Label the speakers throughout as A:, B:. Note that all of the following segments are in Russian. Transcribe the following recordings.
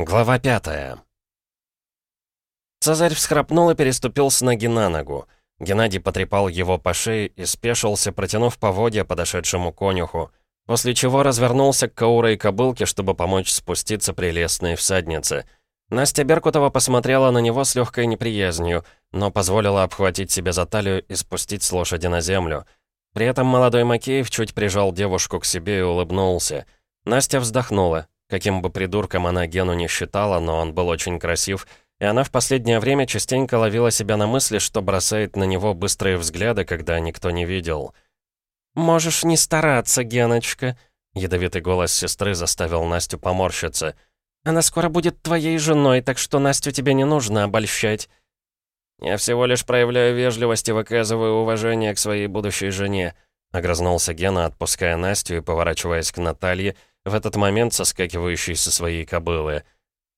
A: Глава пятая. Цезарь всхрапнул и переступил с ноги на ногу. Геннадий потрепал его по шее и спешился, протянув поводья подошедшему конюху, после чего развернулся к Каура и кобылке, чтобы помочь спуститься прелестной всаднице. Настя Беркутова посмотрела на него с легкой неприязнью, но позволила обхватить себя за талию и спустить с лошади на землю. При этом молодой Макеев чуть прижал девушку к себе и улыбнулся. Настя вздохнула. Каким бы придурком она Гену не считала, но он был очень красив, и она в последнее время частенько ловила себя на мысли, что бросает на него быстрые взгляды, когда никто не видел. «Можешь не стараться, Геночка», — ядовитый голос сестры заставил Настю поморщиться. «Она скоро будет твоей женой, так что Настю тебе не нужно обольщать».
B: «Я всего лишь проявляю вежливость и выказываю уважение к своей будущей жене», — огрызнулся Гена, отпуская Настю и поворачиваясь к Наталье, — в этот момент соскакивающий со своей кобылы.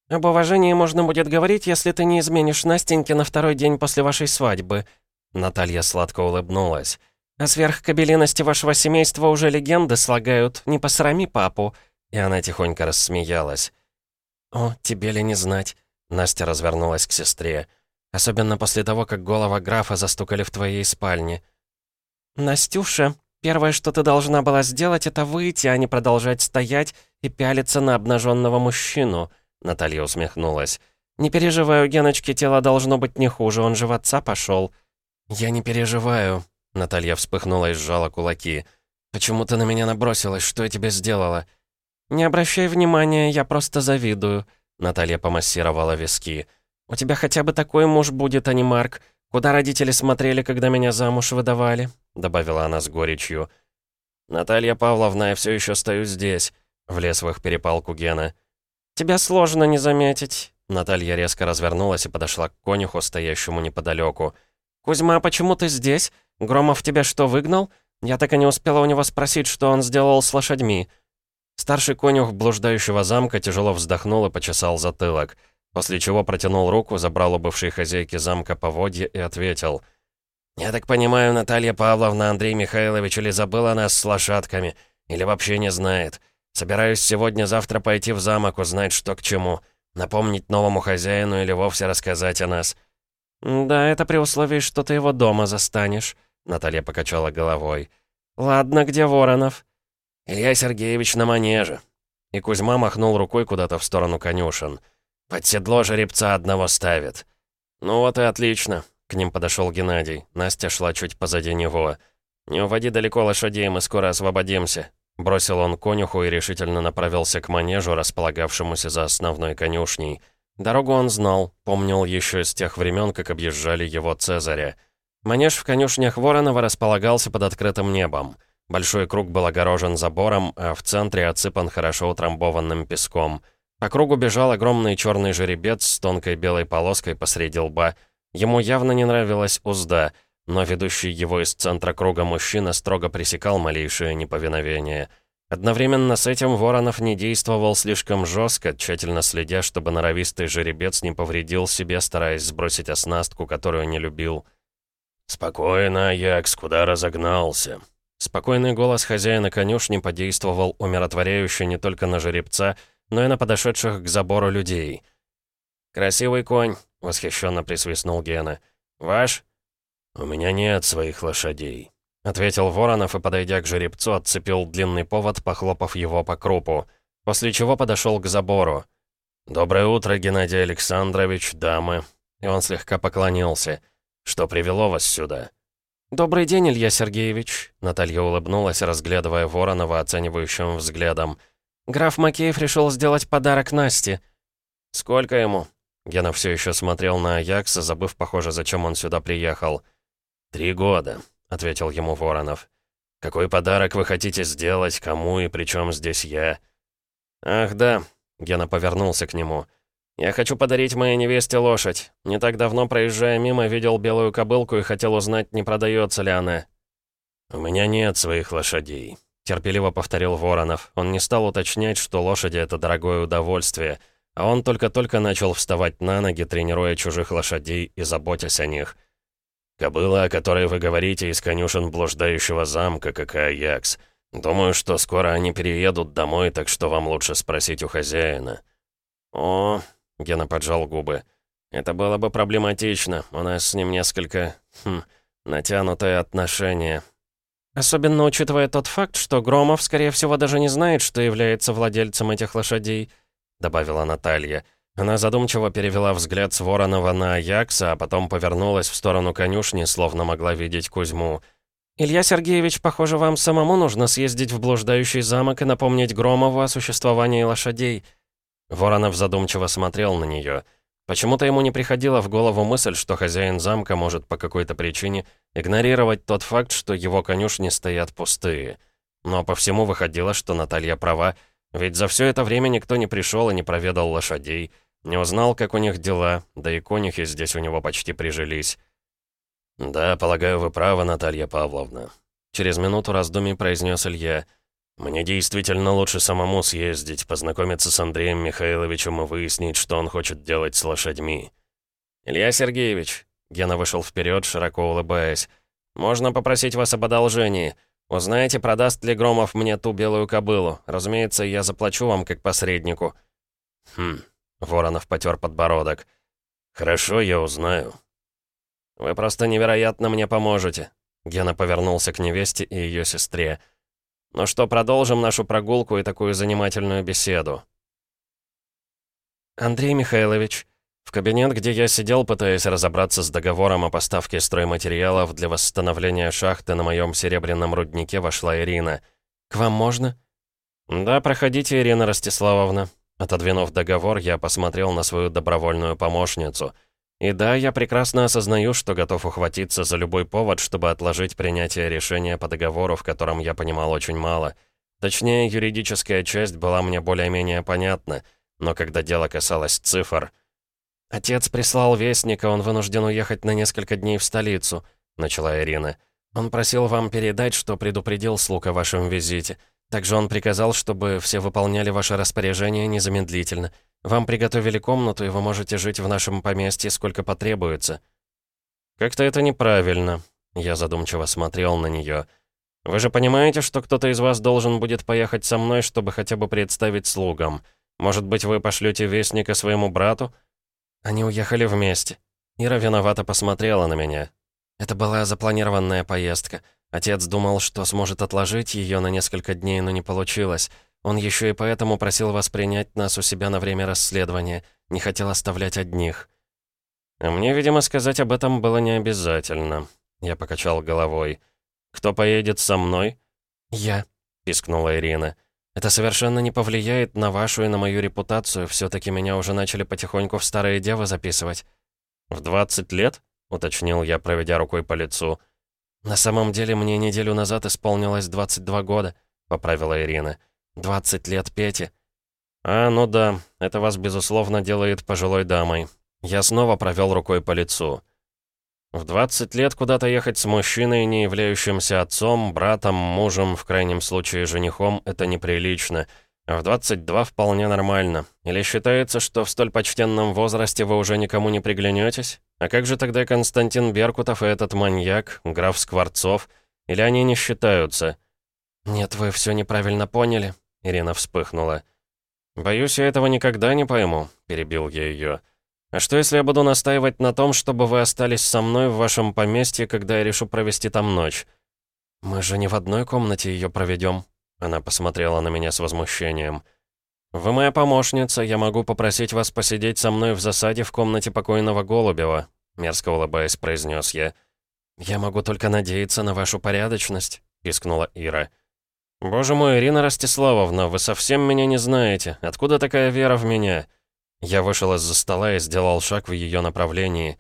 A: «Об уважении можно будет говорить, если ты не изменишь Настеньке на второй день после вашей свадьбы». Наталья сладко улыбнулась. «А сверх кабелиности вашего семейства уже легенды слагают, не посрами папу». И она тихонько рассмеялась. «О, тебе ли не знать?» Настя развернулась к сестре. «Особенно после того, как голова графа застукали в твоей спальне». «Настюша», Первое, что ты должна была сделать, это выйти, а не продолжать стоять и пялиться на обнаженного мужчину», — Наталья усмехнулась. «Не переживай, у Геночки тело должно быть не хуже, он же в отца пошел». «Я не переживаю», — Наталья вспыхнула и сжала кулаки. «Почему ты на меня набросилась? Что я тебе сделала?» «Не обращай внимания, я просто завидую», — Наталья помассировала виски. «У тебя хотя бы такой муж будет, а не Марк. Куда родители смотрели, когда меня замуж выдавали?» — добавила она с горечью.
B: «Наталья Павловна, я все еще стою здесь», — влез в их перепалку Гена.
A: «Тебя сложно не заметить». Наталья резко развернулась и подошла к конюху, стоящему неподалеку. «Кузьма, почему ты здесь? Громов тебя что, выгнал? Я так и не успела у него спросить, что он сделал с лошадьми». Старший конюх блуждающего замка тяжело вздохнул и почесал затылок, после чего протянул руку, забрал у бывшей хозяйки замка поводья и ответил — «Я так понимаю, Наталья Павловна Андрей Михайлович или забыла нас с лошадками, или вообще не знает. Собираюсь сегодня-завтра пойти в замок, узнать, что к чему. Напомнить новому хозяину или вовсе рассказать о нас». «Да, это при условии, что ты его дома застанешь», — Наталья покачала головой. «Ладно, где Воронов?»
B: «Илья Сергеевич на манеже».
A: И Кузьма махнул рукой куда-то в сторону конюшен.
B: «Под седло жеребца одного ставит».
A: «Ну вот и отлично. К ним подошел Геннадий. Настя шла чуть позади него. «Не уводи далеко лошадей, мы скоро освободимся». Бросил он конюху и решительно направился к манежу, располагавшемуся за основной конюшней. Дорогу он знал, помнил еще с тех времен, как объезжали его Цезаря. Манеж в конюшнях Воронова располагался под открытым небом. Большой круг был огорожен забором, а в центре отсыпан хорошо утрамбованным песком. По кругу бежал огромный черный жеребец с тонкой белой полоской посреди лба — Ему явно не нравилась узда, но ведущий его из центра круга мужчина строго пресекал малейшее неповиновение. Одновременно с этим Воронов не действовал слишком жестко, тщательно следя, чтобы норовистый жеребец не повредил себе, стараясь сбросить оснастку, которую не любил.
B: «Спокойно, Якс, куда разогнался?»
A: Спокойный голос хозяина конюшни подействовал умиротворяюще не только на жеребца, но и на подошедших к забору людей.
B: «Красивый конь», — восхищенно присвистнул Гена. «Ваш?»
A: «У меня нет своих лошадей», — ответил Воронов и, подойдя к жеребцу, отцепил длинный повод, похлопав его по крупу, после чего подошел к забору. «Доброе утро, Геннадий Александрович, дамы». И он слегка поклонился. «Что привело вас сюда?» «Добрый день, Илья Сергеевич», — Наталья улыбнулась, разглядывая Воронова оценивающим взглядом. «Граф Макеев решил сделать подарок Насте».
B: «Сколько ему?»
A: Гена все еще смотрел на Аякса, забыв, похоже, зачем он сюда приехал.
B: «Три года», — ответил ему Воронов. «Какой подарок вы хотите сделать, кому и при чем здесь я?»
A: «Ах, да», — Гена повернулся к нему. «Я хочу подарить моей невесте лошадь. Не так давно, проезжая мимо, видел белую кобылку и хотел узнать, не продается ли она».
B: «У меня нет своих лошадей», — терпеливо повторил Воронов.
A: Он не стал уточнять, что лошади — это дорогое удовольствие — а он только-только начал вставать на ноги, тренируя чужих лошадей и заботясь о них.
B: «Кобыла, о которой вы говорите, из конюшен блуждающего замка, как и Аякс. Думаю, что скоро они переедут домой, так что вам лучше спросить у хозяина». «О», — Гена поджал губы, — «это было бы проблематично. У нас с ним несколько, хм, натянутые отношения».
A: Особенно учитывая тот факт, что Громов, скорее всего, даже не знает, что является владельцем этих лошадей», — добавила Наталья. Она задумчиво перевела взгляд с Воронова на Аякса, а потом повернулась в сторону конюшни, словно могла видеть Кузьму. «Илья Сергеевич, похоже, вам самому нужно съездить в блуждающий замок и напомнить Громову о существовании лошадей».
B: Воронов задумчиво смотрел на нее. Почему-то ему не приходила в голову мысль, что хозяин замка может по какой-то причине игнорировать тот факт, что его конюшни стоят пустые. Но по всему выходило, что Наталья права, ведь за все это время никто не пришел и не проведал лошадей, не узнал, как у них дела, да и конюхи здесь у него почти прижились. «Да, полагаю, вы правы, Наталья Павловна», — через минуту раздумий произнес Илья — «Мне действительно лучше самому съездить, познакомиться с Андреем Михайловичем и выяснить, что он хочет делать с лошадьми». «Илья Сергеевич», — Гена вышел вперед, широко улыбаясь, «можно попросить вас об одолжении. Узнаете, продаст ли Громов мне ту белую кобылу. Разумеется, я заплачу вам как посреднику». «Хм», — Воронов потер подбородок. «Хорошо, я узнаю». «Вы просто невероятно мне поможете». Гена повернулся к невесте и ее сестре. Ну что, продолжим нашу прогулку и такую занимательную беседу.
A: Андрей Михайлович, в кабинет, где я сидел, пытаясь разобраться с договором о поставке стройматериалов для восстановления шахты на моем серебряном руднике, вошла Ирина. «К вам можно?»
B: «Да, проходите, Ирина Ростиславовна». Отодвинув договор, я посмотрел на свою добровольную помощницу — и да, я прекрасно осознаю, что готов ухватиться за любой повод, чтобы отложить принятие решения по договору, в котором я понимал очень мало. Точнее, юридическая часть была мне более-менее понятна, но когда дело касалось цифр...
A: «Отец прислал вестника, он вынужден уехать на несколько дней в столицу», — начала Ирина. «Он просил вам передать, что предупредил слуг о вашем визите. Также он приказал, чтобы все выполняли ваши распоряжения незамедлительно. Вам приготовили комнату, и вы можете жить в нашем поместье сколько потребуется».
B: «Как-то это неправильно», — я задумчиво смотрел на нее. «Вы же понимаете, что кто-то из вас должен будет поехать со мной, чтобы хотя бы представить слугам? Может быть, вы пошлете вестника своему брату?»
A: Они уехали вместе. Ира виновато посмотрела на меня. Это была запланированная поездка. Отец думал, что сможет отложить ее на несколько дней, но не получилось. Он еще и поэтому просил вас принять нас у себя на время расследования. Не хотел оставлять одних».
B: А «Мне, видимо, сказать об этом было не обязательно». Я покачал головой. «Кто поедет со мной?»
A: «Я», — пискнула Ирина. «Это совершенно не повлияет на вашу и на мою репутацию. все таки меня уже начали потихоньку в старые девы записывать».
B: «В 20 лет?» — уточнил я, проведя рукой по лицу.
A: «На самом деле мне неделю назад исполнилось 22 года», — поправила Ирина. «20 лет Пети».
B: «А, ну да, это вас, безусловно, делает пожилой дамой». Я снова провел рукой по лицу. В 20 лет куда-то ехать с мужчиной, не являющимся отцом, братом, мужем, в крайнем случае женихом, это неприлично. А в 22 вполне нормально. Или считается, что в столь почтенном возрасте вы уже никому не приглянетесь? А как же тогда Константин Беркутов и этот маньяк, граф Скворцов? Или они не считаются?»
A: «Нет, вы все неправильно поняли», — Ирина вспыхнула.
B: «Боюсь, я этого никогда не пойму», — перебил я ее. «А что, если я буду настаивать на том, чтобы вы остались со мной в вашем поместье, когда я решу провести там ночь?»
A: «Мы же не в одной комнате ее проведем», — она посмотрела на меня с возмущением.
B: «Вы моя помощница, я могу попросить вас посидеть со мной в засаде в комнате покойного Голубева», — мерзко улыбаясь, произнес я.
A: «Я могу только надеяться на вашу порядочность», — пискнула Ира.
B: «Боже мой, Ирина Ростиславовна, вы совсем меня не знаете. Откуда такая вера в меня?» Я вышел из-за стола и сделал шаг в ее направлении.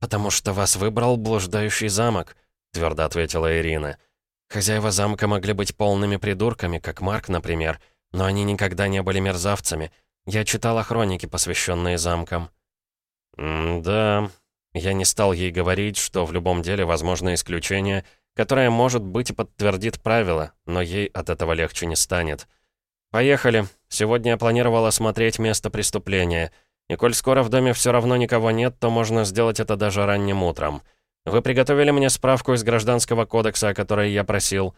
A: «Потому что вас выбрал блуждающий замок», — твердо ответила Ирина. «Хозяева замка могли быть полными придурками, как Марк, например, но они никогда не были мерзавцами. Я читала хроники, посвященные замкам».
B: «Да...» Я не стал ей говорить, что в любом деле возможно исключение — которая, может быть, и подтвердит правила, но ей от этого легче не станет. «Поехали. Сегодня я планировал осмотреть место преступления. И коль скоро в доме все равно никого нет, то можно сделать это даже ранним утром. Вы приготовили мне справку из Гражданского кодекса, о которой я просил?»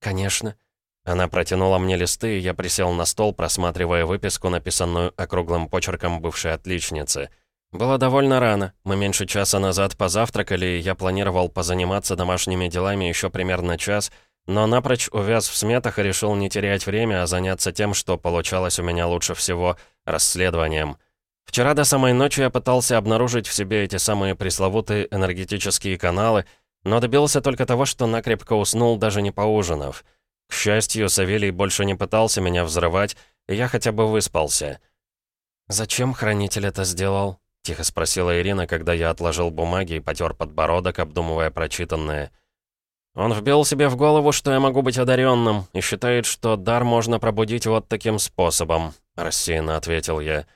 A: «Конечно».
B: Она протянула мне листы, и я присел на стол, просматривая выписку, написанную округлым почерком бывшей отличницы. Было довольно рано. Мы меньше часа назад позавтракали, и я планировал позаниматься домашними делами еще примерно час, но напрочь увяз в сметах и решил не терять время, а заняться тем, что получалось у меня лучше всего — расследованием. Вчера до самой ночи я пытался обнаружить в себе эти самые пресловутые энергетические каналы, но добился только того, что накрепко уснул, даже не поужинав — к счастью, Савелий больше не пытался меня взрывать, и я хотя бы выспался. «Зачем хранитель это сделал?» — тихо спросила Ирина, когда я отложил бумаги и потер подбородок, обдумывая прочитанное. «Он вбил себе в голову, что я могу быть одаренным, и считает, что дар можно пробудить вот таким способом», — рассеянно ответил я.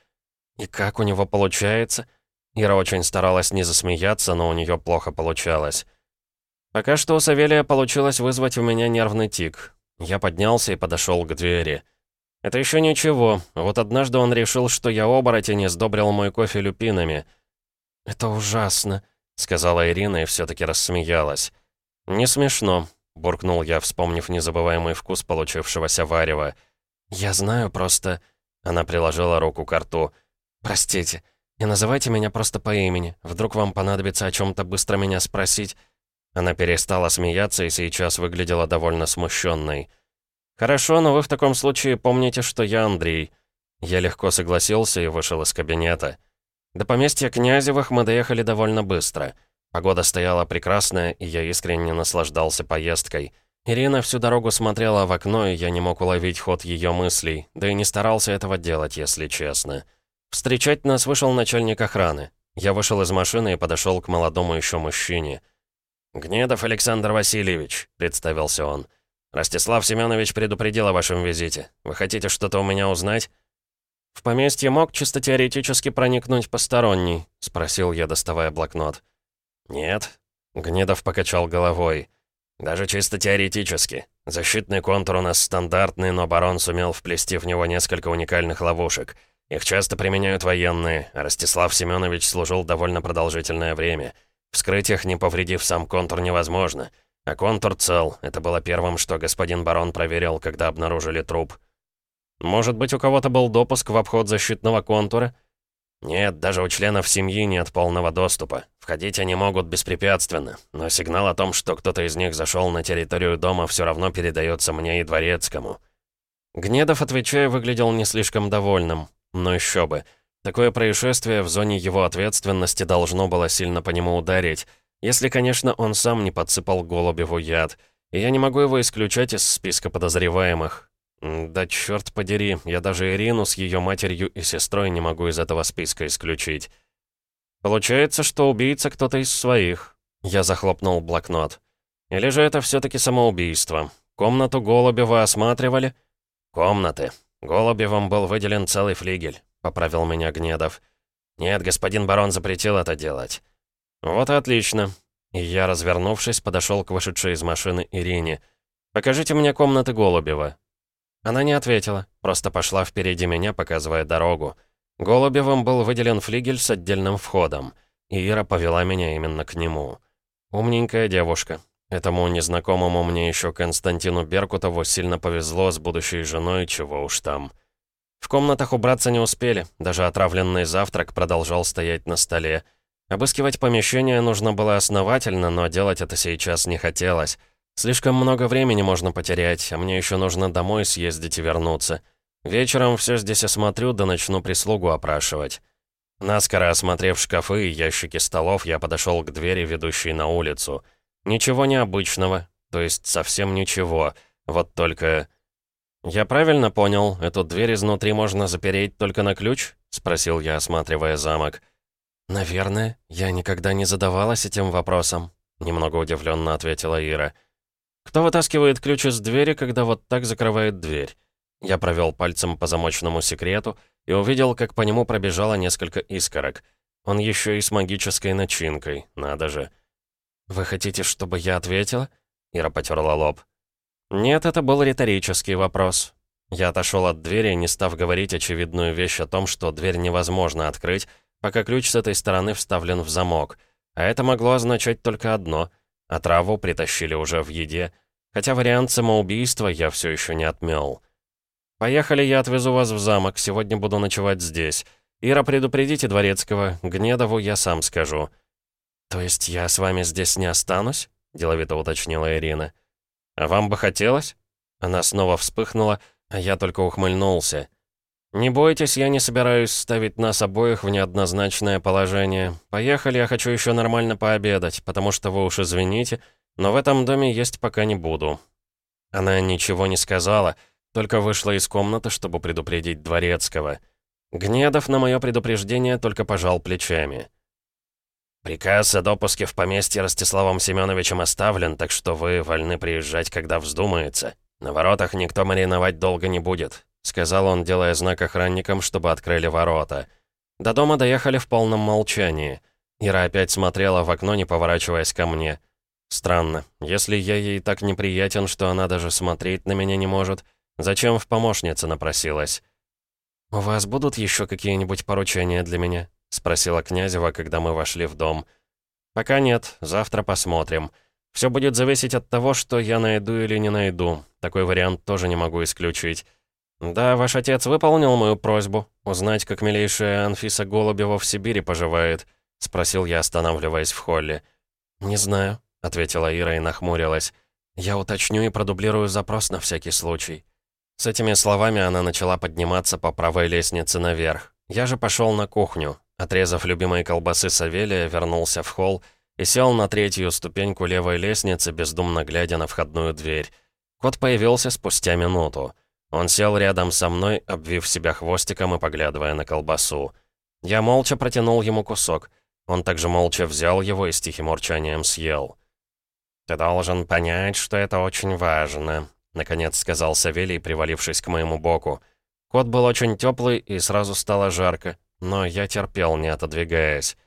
B: «И как у него получается?» Ира очень старалась не засмеяться, но у нее плохо получалось. Пока что у Савелия получилось вызвать у меня нервный тик. Я поднялся и подошел к двери. Это еще ничего. Вот однажды он решил, что я оборотень и сдобрил мой кофе люпинами. «Это ужасно», — сказала Ирина и все-таки рассмеялась. «Не смешно», — буркнул я, вспомнив незабываемый вкус получившегося варева. «Я знаю, просто...» Она приложила руку к рту. «Простите, не называйте меня просто по имени. Вдруг вам понадобится о чем то быстро меня спросить. Она перестала смеяться и сейчас выглядела довольно смущенной. «Хорошо, но вы в таком случае помните, что я Андрей». Я легко согласился и вышел из кабинета. До поместья Князевых мы доехали довольно быстро. Погода стояла прекрасная, и я искренне наслаждался поездкой. Ирина всю дорогу смотрела в окно, и я не мог уловить ход ее мыслей, да и не старался этого делать, если честно. Встречать нас вышел начальник охраны. Я вышел из машины и подошел к молодому еще мужчине. «Гнедов Александр Васильевич», — представился он. «Ростислав Семенович предупредил о вашем визите. Вы хотите что-то у меня узнать?» «В поместье мог чисто теоретически проникнуть посторонний?» — спросил я, доставая блокнот. «Нет», — Гнедов покачал головой. «Даже чисто теоретически. Защитный контур у нас стандартный, но барон сумел вплести в него несколько уникальных ловушек. Их часто применяют военные, а Ростислав Семенович служил довольно продолжительное время». Вскрыть их, не повредив сам контур, невозможно. А контур цел. Это было первым, что господин барон проверил, когда обнаружили труп. Может быть, у кого-то был допуск в обход защитного контура? Нет, даже у членов семьи нет полного доступа. Входить они могут беспрепятственно, но сигнал о том, что кто-то из них зашел на территорию дома, все равно передается мне и дворецкому. Гнедов, отвечая, выглядел не слишком довольным. Но еще бы. Такое происшествие в зоне его ответственности должно было сильно по нему ударить, если, конечно, он сам не подсыпал Голубеву яд. И я не могу его исключать из списка подозреваемых. Да черт подери, я даже Ирину с ее матерью и сестрой не могу из этого списка исключить. Получается, что убийца кто-то из своих. Я захлопнул блокнот. Или же это все-таки самоубийство? Комнату Голубева осматривали? Комнаты. Голубевым был выделен целый флигель поправил меня Гнедов. «Нет, господин барон запретил это делать». «Вот и отлично». И я, развернувшись, подошел к вышедшей из машины Ирине. «Покажите мне комнаты Голубева». Она не ответила, просто пошла впереди меня, показывая дорогу. Голубевым был выделен флигель с отдельным входом, и Ира повела меня именно к нему. Умненькая девушка. Этому незнакомому мне еще Константину Беркутову сильно повезло с будущей женой, чего уж там. В комнатах убраться не успели, даже отравленный завтрак продолжал стоять на столе. Обыскивать помещение нужно было основательно, но делать это сейчас не хотелось. Слишком много времени можно потерять, а мне еще нужно домой съездить и вернуться. Вечером все здесь осмотрю, да начну прислугу опрашивать. Наскоро осмотрев шкафы и ящики столов, я подошел к двери, ведущей на улицу. Ничего необычного, то есть совсем ничего. Вот только... «Я правильно понял, эту дверь изнутри можно запереть только на ключ?» — спросил я, осматривая замок. «Наверное, я никогда не задавалась этим вопросом», — немного удивленно ответила Ира. «Кто вытаскивает ключ из двери, когда вот так закрывает дверь?» Я провел пальцем по замочному секрету и увидел, как по нему пробежало несколько искорок. Он еще и с магической начинкой, надо же. «Вы хотите, чтобы я ответила?» Ира потерла лоб. Нет, это был риторический вопрос. Я отошел от двери, не став говорить очевидную вещь о том, что дверь невозможно открыть, пока ключ с этой стороны вставлен в замок. А это могло означать только одно. Отраву притащили уже в еде. Хотя вариант самоубийства я все еще не отмел. «Поехали, я отвезу вас в замок, сегодня буду ночевать здесь. Ира, предупредите Дворецкого, Гнедову я сам скажу». «То есть я с вами здесь не останусь?» — деловито уточнила Ирина. «А вам бы хотелось?» Она снова вспыхнула, а я только ухмыльнулся. «Не бойтесь, я не собираюсь ставить нас обоих в неоднозначное положение. Поехали, я хочу еще нормально пообедать, потому что вы уж извините, но в этом доме есть пока не буду». Она ничего не сказала, только вышла из комнаты, чтобы предупредить Дворецкого. Гнедов на мое предупреждение только пожал плечами. «Приказ о допуске в поместье Ростиславом Семеновичем оставлен, так что вы вольны приезжать, когда вздумается. На воротах никто мариновать долго не будет. — сказал он, делая знак охранникам, чтобы открыли ворота. До дома доехали в полном молчании. Ира опять смотрела в окно, не поворачиваясь ко мне. Странно, если я ей так неприятен, что она даже смотреть на меня не может, зачем в помощнице напросилась? «У вас будут еще какие-нибудь поручения для меня?» — спросила Князева, когда мы вошли в дом. «Пока нет, завтра посмотрим. Все будет зависеть от того, что я найду или не найду. Такой вариант тоже не могу исключить. «Да, ваш отец выполнил мою просьбу. Узнать, как милейшая Анфиса Голубева в Сибири поживает», — спросил я, останавливаясь в холле. «Не знаю», — ответила Ира и нахмурилась. «Я уточню и продублирую запрос на всякий случай». С этими словами она начала подниматься по правой лестнице наверх. Я же пошел на кухню. Отрезав любимые колбасы Савелия, вернулся в холл и сел на третью ступеньку левой лестницы, бездумно глядя на входную дверь. Кот появился спустя минуту. Он сел рядом со мной, обвив себя хвостиком и поглядывая на колбасу. Я молча протянул ему кусок. Он также молча взял его и с тихим урчанием съел. «Ты должен понять, что это очень важно», — наконец сказал Савелий, привалившись к моему боку. Кот был очень теплый и сразу стало жарко, но я терпел, не отодвигаясь.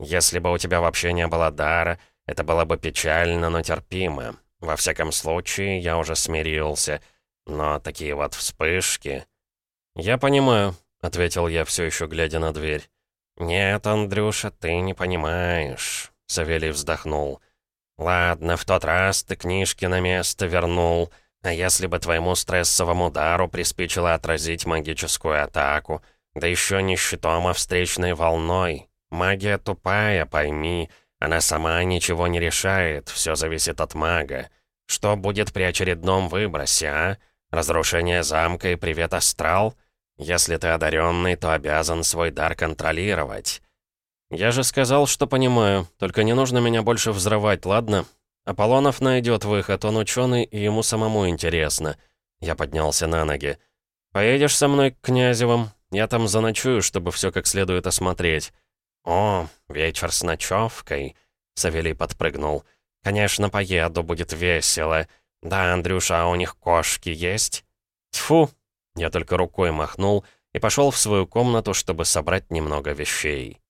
B: «Если бы у тебя вообще не было дара, это было бы печально, но терпимо. Во всяком случае, я уже смирился». Но такие вот вспышки... «Я понимаю», — ответил я, все еще глядя на дверь. «Нет, Андрюша, ты не понимаешь», — Савелий вздохнул. «Ладно, в тот раз ты книжки на место вернул, а если бы твоему стрессовому удару приспичило отразить магическую атаку, да еще не щитом, а встречной волной. Магия тупая, пойми, она сама ничего не решает, все зависит от мага. Что будет при очередном выбросе, а?» Разрушение замка и привет, астрал? Если ты одаренный, то обязан свой дар контролировать. Я же сказал, что понимаю, только не нужно меня больше взрывать, ладно? Аполлонов найдет выход, он ученый, и ему самому интересно. Я поднялся на ноги. «Поедешь со мной к Князевым? Я там заночую, чтобы все как следует осмотреть». «О, вечер с ночевкой», — Савелий подпрыгнул. «Конечно, поеду, будет весело. «Да, Андрюша, а у них кошки есть?» «Тьфу!» Я только рукой махнул и пошел в свою комнату, чтобы собрать немного вещей.